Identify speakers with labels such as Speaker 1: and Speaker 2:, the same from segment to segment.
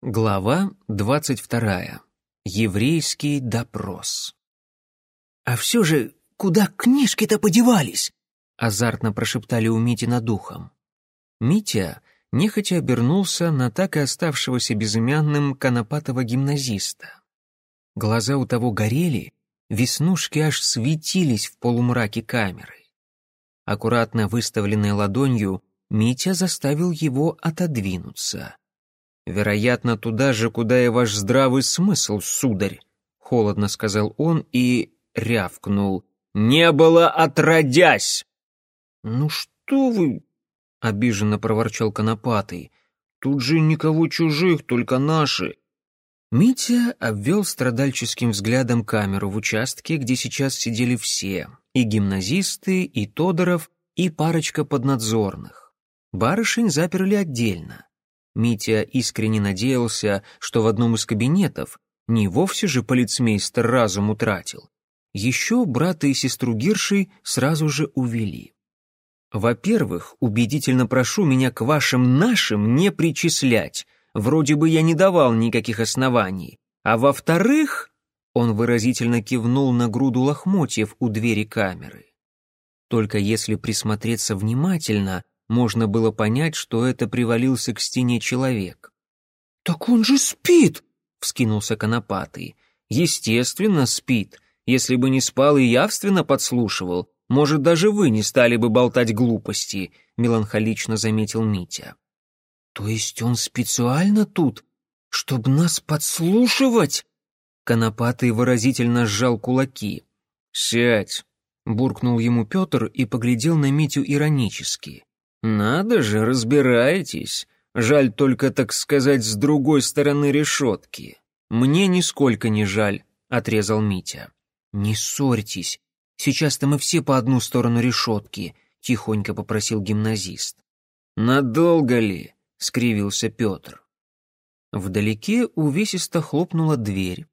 Speaker 1: Глава двадцать вторая. Еврейский допрос.
Speaker 2: «А все же, куда книжки-то подевались?»
Speaker 1: — азартно прошептали у Мити над ухом. Митя нехотя обернулся на так и оставшегося безымянным конопатого гимназиста. Глаза у того горели, веснушки аж светились в полумраке камеры. Аккуратно выставленной ладонью Митя заставил его отодвинуться — «Вероятно, туда же, куда и ваш здравый смысл, сударь», — холодно сказал он и рявкнул. «Не было отродясь!» «Ну что вы?» — обиженно проворчал Конопатый. «Тут же никого чужих, только наши». Митя обвел страдальческим взглядом камеру в участке, где сейчас сидели все, и гимназисты, и Тодоров, и парочка поднадзорных. Барышень заперли отдельно. Митя искренне надеялся, что в одном из кабинетов не вовсе же полицмейстер разум утратил. Еще брата и сестру Гирши сразу же увели. Во-первых, убедительно прошу меня к вашим нашим не причислять. Вроде бы я не давал никаких оснований. А во-вторых, он выразительно кивнул на груду лохмотьев у двери камеры. Только если присмотреться внимательно, можно было понять, что это привалился к стене человек.
Speaker 2: «Так он же спит!»
Speaker 1: — вскинулся Конопатый. «Естественно, спит. Если бы не спал и явственно подслушивал, может, даже вы не стали бы болтать глупости», — меланхолично заметил Митя.
Speaker 2: «То есть он специально тут, чтобы нас подслушивать?»
Speaker 1: Конопатый выразительно сжал кулаки. «Сядь!» — буркнул ему Петр и поглядел на Митю иронически. «Надо же, разбираетесь. Жаль только, так сказать, с другой стороны решетки. Мне нисколько не жаль», — отрезал Митя.
Speaker 2: «Не ссорьтесь. Сейчас-то мы все по одну сторону решетки», — тихонько попросил гимназист.
Speaker 1: «Надолго ли?» — скривился Петр. Вдалеке увесисто хлопнула дверь.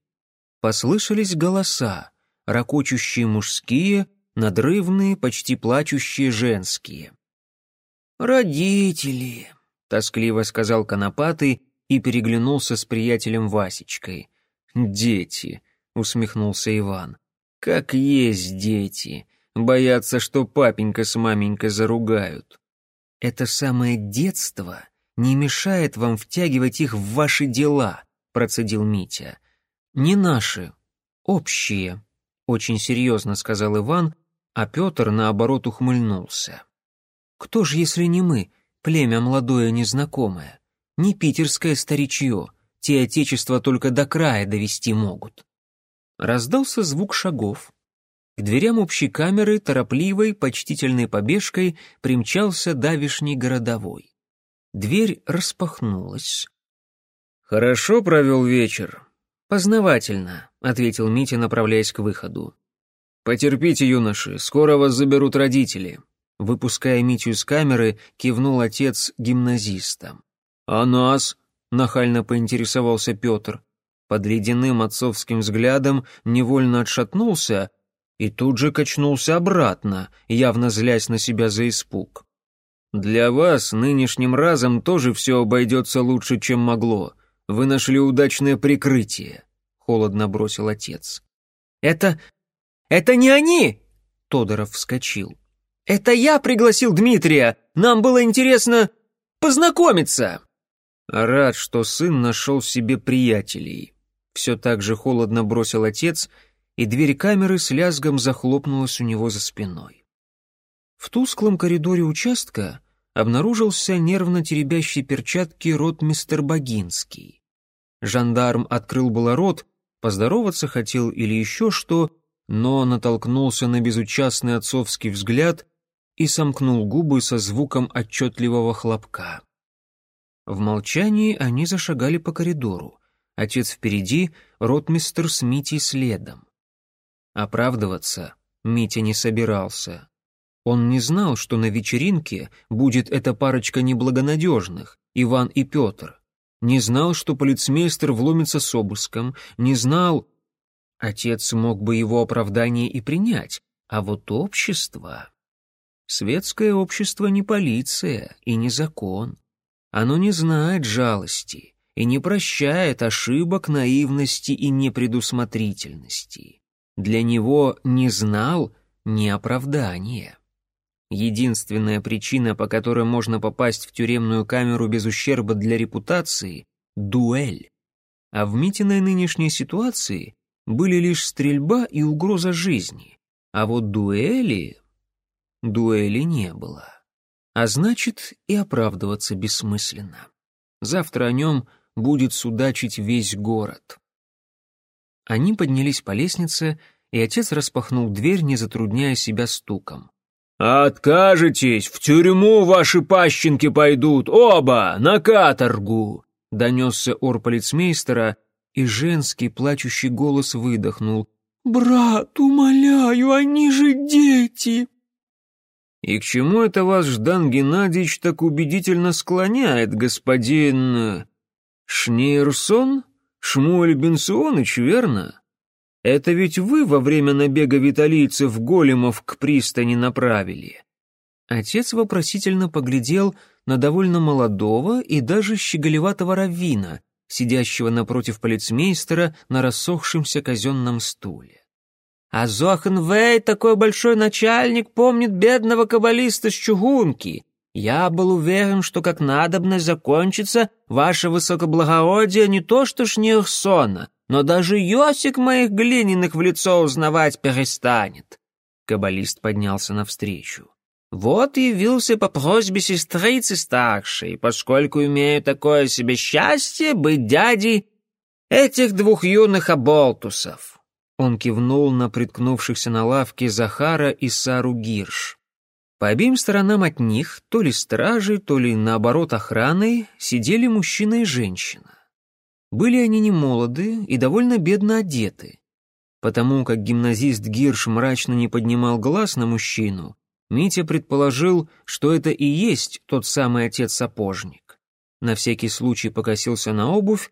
Speaker 1: Послышались голоса, ракочущие мужские, надрывные, почти плачущие женские.
Speaker 2: «Родители», — тоскливо сказал Конопатый и переглянулся с приятелем Васечкой.
Speaker 1: «Дети», — усмехнулся Иван. «Как есть дети. Боятся, что папенька с маменькой заругают».
Speaker 2: «Это самое детство не мешает вам втягивать их в ваши дела», — процедил Митя. «Не наши, общие», — очень серьезно сказал Иван, а Петр, наоборот, ухмыльнулся. Кто же, если не мы, племя молодое незнакомое? Не питерское старичье, те отечества только до края довести могут. Раздался звук шагов. К дверям общей камеры торопливой, почтительной побежкой примчался давишний городовой. Дверь распахнулась.
Speaker 1: «Хорошо провел вечер?»
Speaker 2: «Познавательно», — ответил Митя, направляясь к выходу.
Speaker 1: «Потерпите, юноши, скоро вас заберут родители. Выпуская Митю из камеры, кивнул отец гимназистам. «А нас?» — нахально поинтересовался Петр. Под ледяным отцовским взглядом невольно отшатнулся и тут же качнулся обратно, явно злясь на себя за испуг. «Для вас нынешним разом тоже все обойдется лучше, чем могло. Вы нашли удачное прикрытие», — холодно бросил отец.
Speaker 2: «Это... это не они!» — Тодоров вскочил. «Это я пригласил Дмитрия! Нам было интересно познакомиться!»
Speaker 1: Рад, что сын нашел себе приятелей. Все так же холодно бросил отец, и дверь камеры с лязгом захлопнулась у него за спиной. В тусклом коридоре участка обнаружился нервно теребящий перчатки ротмистер Богинский. Жандарм открыл было рот, поздороваться хотел или еще что, но натолкнулся на безучастный отцовский взгляд и сомкнул губы со звуком отчетливого хлопка. В молчании они зашагали по коридору. Отец впереди, ротмистр с Митей следом. Оправдываться Митя не собирался. Он не знал, что на вечеринке будет эта парочка неблагонадежных, Иван и Петр. Не знал, что полицмейстер вломится с обыском, не знал... Отец мог бы его оправдание и принять, а вот общество... Светское общество не полиция и не закон. Оно не знает жалости и не прощает ошибок, наивности и непредусмотрительности. Для него не знал не оправдание. Единственная причина, по которой можно попасть в тюремную камеру без ущерба для репутации — дуэль. А в Митиной нынешней ситуации были лишь стрельба и угроза жизни. А вот дуэли... Дуэли не было. А значит, и оправдываться бессмысленно. Завтра о нем будет судачить весь город. Они поднялись по лестнице, и отец распахнул дверь, не затрудняя себя стуком.
Speaker 3: «Откажетесь, в тюрьму ваши пащенки пойдут, оба, на каторгу!» Донесся ор полицмейстера, и женский плачущий голос выдохнул. «Брат, умоляю, они же дети!»
Speaker 1: «И к чему это вас Ждан Геннадьевич так убедительно склоняет, господин... Шнейрсон? Шмуэль Бенционыч, верно?» Это ведь вы во время набега виталийцев големов к пристани направили. Отец вопросительно поглядел на довольно молодого и даже щеголеватого раввина, сидящего напротив полицмейстера на рассохшемся казенном стуле. А Зохенвей, такой большой начальник, помнит бедного каббалиста с чугунки. Я был уверен, что как надобность закончится, ваше высокоблагородие не то что Шнирсона, но даже Йосик моих глиняных в лицо узнавать перестанет. Каббалист поднялся навстречу. Вот явился по просьбе сестрицы старшей, поскольку имею такое себе счастье быть дядей этих двух юных оболтусов. Он кивнул на приткнувшихся на лавке Захара и Сару Гирш. По обеим сторонам от них, то ли стражи, то ли наоборот охраны, сидели мужчина и женщина. Были они не молоды и довольно бедно одеты. Потому как гимназист Гирш мрачно не поднимал глаз на мужчину, Митя предположил, что это и есть тот самый отец-сапожник. На всякий случай покосился на обувь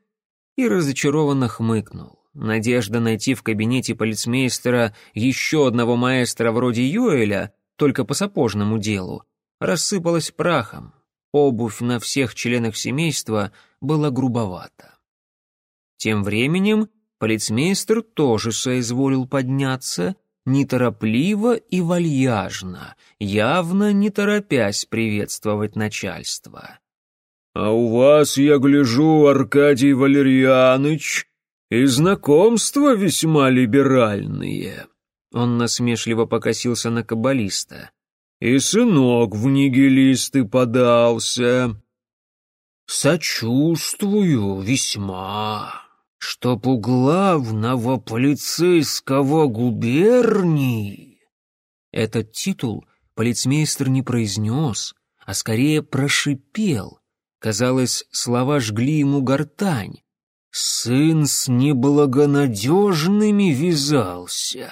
Speaker 1: и разочарованно хмыкнул. Надежда найти в кабинете полицмейстера еще одного маэстро вроде Юэля, только по сапожному делу, рассыпалась прахом. Обувь на всех членах семейства была грубовата. Тем временем полицмейстер тоже соизволил подняться, неторопливо и вальяжно, явно не торопясь приветствовать начальство.
Speaker 3: «А у вас, я гляжу, Аркадий Валерьяныч, и знакомства весьма либеральные».
Speaker 1: Он насмешливо покосился на каббалиста.
Speaker 3: «И сынок в нигилисты подался».
Speaker 4: «Сочувствую весьма», чтоб у главного полицейского губернии...»
Speaker 1: Этот титул полицмейстер не произнес, а скорее прошипел. Казалось, слова жгли ему гортань.
Speaker 4: «Сын с неблагонадежными вязался.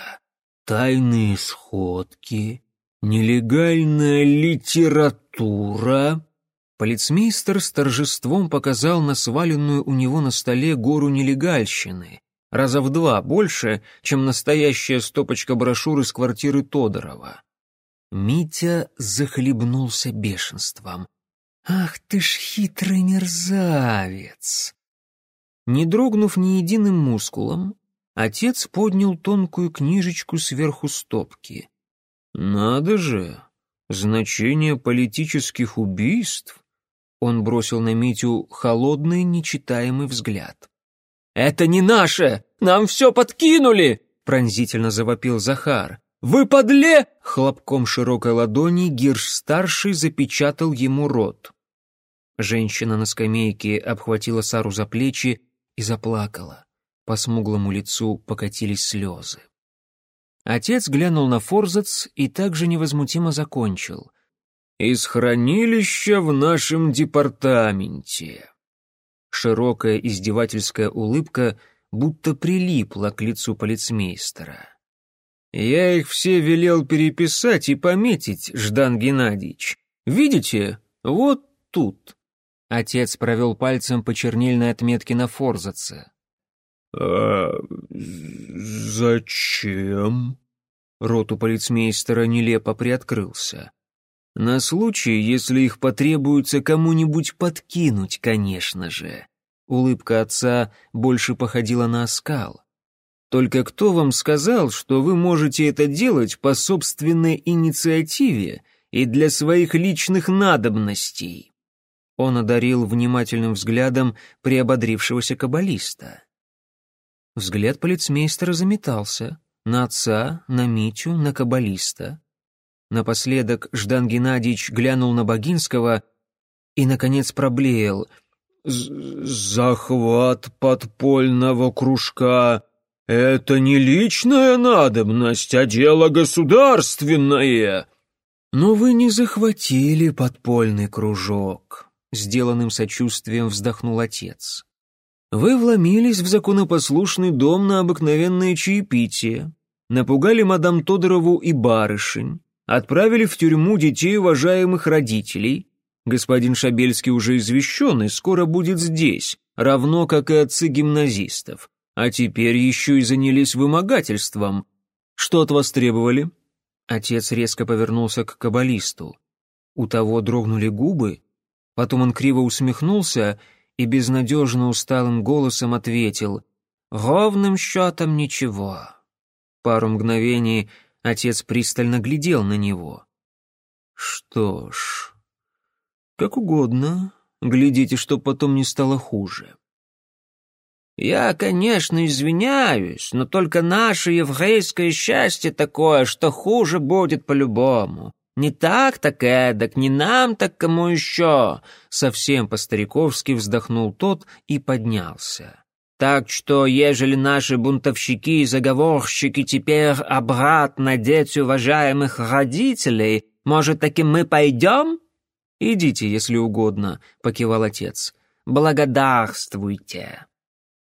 Speaker 4: Тайные сходки, нелегальная литература...»
Speaker 1: Полицмейстер с торжеством показал на сваленную у него на столе гору нелегальщины, раза в два больше, чем настоящая стопочка брошюр из квартиры Тодорова. Митя захлебнулся бешенством. «Ах ты ж хитрый мерзавец!» Не дрогнув ни единым мускулом, отец поднял тонкую книжечку сверху стопки. «Надо же! Значение политических убийств он бросил на Митю холодный, нечитаемый взгляд. «Это не наше! Нам все подкинули!» — пронзительно завопил Захар. «Вы подле!» — хлопком широкой ладони Гирш-старший запечатал ему рот. Женщина на скамейке обхватила Сару за плечи и заплакала. По смуглому лицу покатились слезы. Отец глянул на Форзац и также невозмутимо закончил из хранилища в нашем департаменте». Широкая издевательская улыбка будто прилипла к лицу полицмейстера. «Я их все велел переписать и пометить, Ждан Геннадьевич. Видите, вот тут». Отец провел пальцем по чернильной отметке на форзаце.
Speaker 3: «А зачем?»
Speaker 1: Рот у полицмейстера нелепо приоткрылся. На случай, если их потребуется кому-нибудь подкинуть, конечно же.
Speaker 2: Улыбка отца больше походила на оскал. «Только кто вам сказал, что вы можете это делать по собственной инициативе и для своих личных надобностей?» Он одарил внимательным взглядом приободрившегося каббалиста. Взгляд полицмейстера заметался. На отца, на Митю, на каббалиста. Напоследок Ждан Геннадьевич глянул на Богинского и, наконец, проблеял.
Speaker 3: «Захват подпольного кружка — это не личная надобность, а дело государственное!»
Speaker 2: «Но вы не захватили подпольный кружок», — сделанным сочувствием вздохнул отец. «Вы вломились в законопослушный дом на обыкновенное чаепитие, напугали мадам Тодорову и барышень, отправили в тюрьму детей уважаемых родителей. Господин Шабельский уже извещен и скоро будет здесь, равно как и отцы гимназистов. А теперь еще и занялись вымогательством. Что от вас требовали?» Отец резко повернулся к каббалисту. У того дрогнули губы, потом он криво усмехнулся и безнадежно усталым голосом ответил «Ровным счетом ничего». Пару мгновений отец пристально глядел на него. «Что ж, как угодно, глядите, чтоб потом не стало хуже».
Speaker 1: «Я, конечно, извиняюсь, но только наше еврейское счастье такое, что хуже будет по-любому. Не так так эдак, не нам так кому еще?» Совсем по-стариковски вздохнул тот и поднялся. «Так что, ежели наши бунтовщики и заговорщики теперь обратно дети уважаемых родителей, может, таки мы пойдем?»
Speaker 2: «Идите, если угодно», — покивал отец.
Speaker 1: «Благодарствуйте».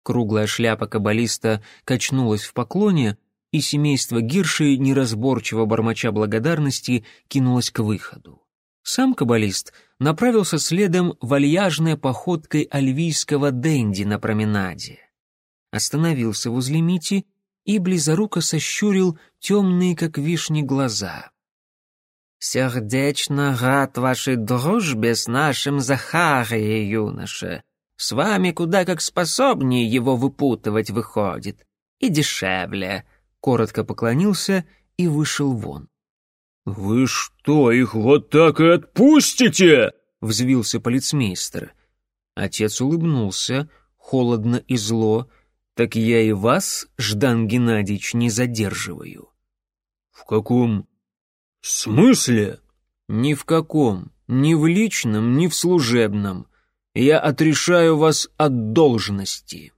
Speaker 2: Круглая шляпа каббалиста качнулась в поклоне, и семейство Гирши, неразборчиво бормоча благодарности, кинулось к выходу. Сам каббалист направился следом вальяжной походкой альвийского денди на променаде. Остановился возле Мити и близоруко сощурил темные, как вишни, глаза.
Speaker 1: «Сердечно рад вашей дружбе с нашим Захарией, юноша. С вами куда как способнее его выпутывать выходит. И дешевле», — коротко поклонился и вышел вон.
Speaker 3: «Вы что, их вот так и отпустите?»
Speaker 2: — взвился полицмейстер. Отец улыбнулся, холодно и зло. «Так я и вас, Ждан Геннадьевич, не задерживаю».
Speaker 3: «В каком смысле?»
Speaker 2: «Ни в каком, ни в личном, ни в служебном. Я отрешаю вас от должности».